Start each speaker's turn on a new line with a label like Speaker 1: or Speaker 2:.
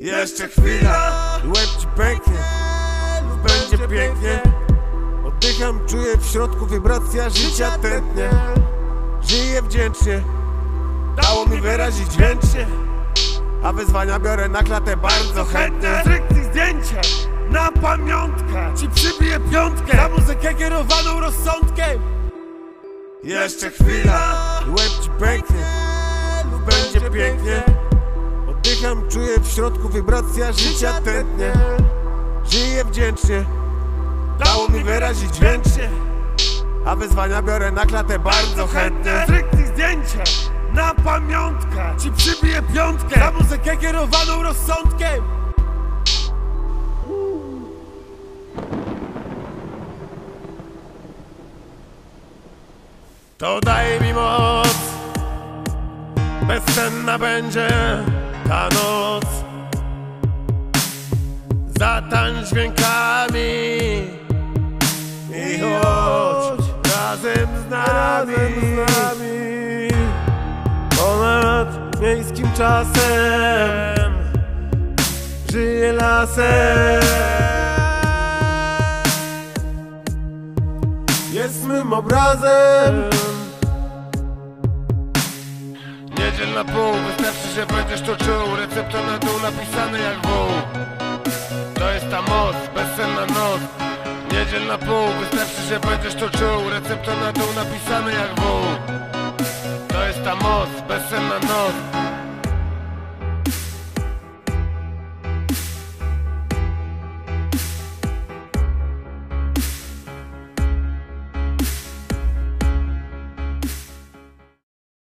Speaker 1: Jeszcze chwila, łeb ci pęknie Będzie pięknie. Oddycham, czuję w środku wibracja życia tętnie. Żyję wdzięcznie Dało mi wyrazić wdzięcznie. A wyzwania biorę na klatę bardzo chętnie.
Speaker 2: Stryknij zdjęcie na pamiątkę. Ci przybiję piątkę Za muzykę kierowaną rozsądkiem.
Speaker 1: Jeszcze chwila, łeb ci pęknie. Będzie pięknie. Oddycham, czuję w środku wibracja życia tętnie. Żyję wdzięcznie. Dało mi wyrazić dźwięcznie A wyzwania biorę na klatę bardzo chętnie.
Speaker 2: Stricte zdjęcie na pamiątkę. Ci przybiję piątkę. Za muzykę kierowaną rozsądkiem.
Speaker 1: To daj mi moc Bezsenna będzie ta noc. Zatań dźwiękami I chodź razem z nami. Ponad miejskim czasem Żyje lasem. Jest mym obrazem że będziesz to czuł. Recepta na dół napisane jak wół To jest ta moc, bezsenna noc Niedziel na pół, wystarczy, że będziesz to czuł. Recepta na dół napisane jak wół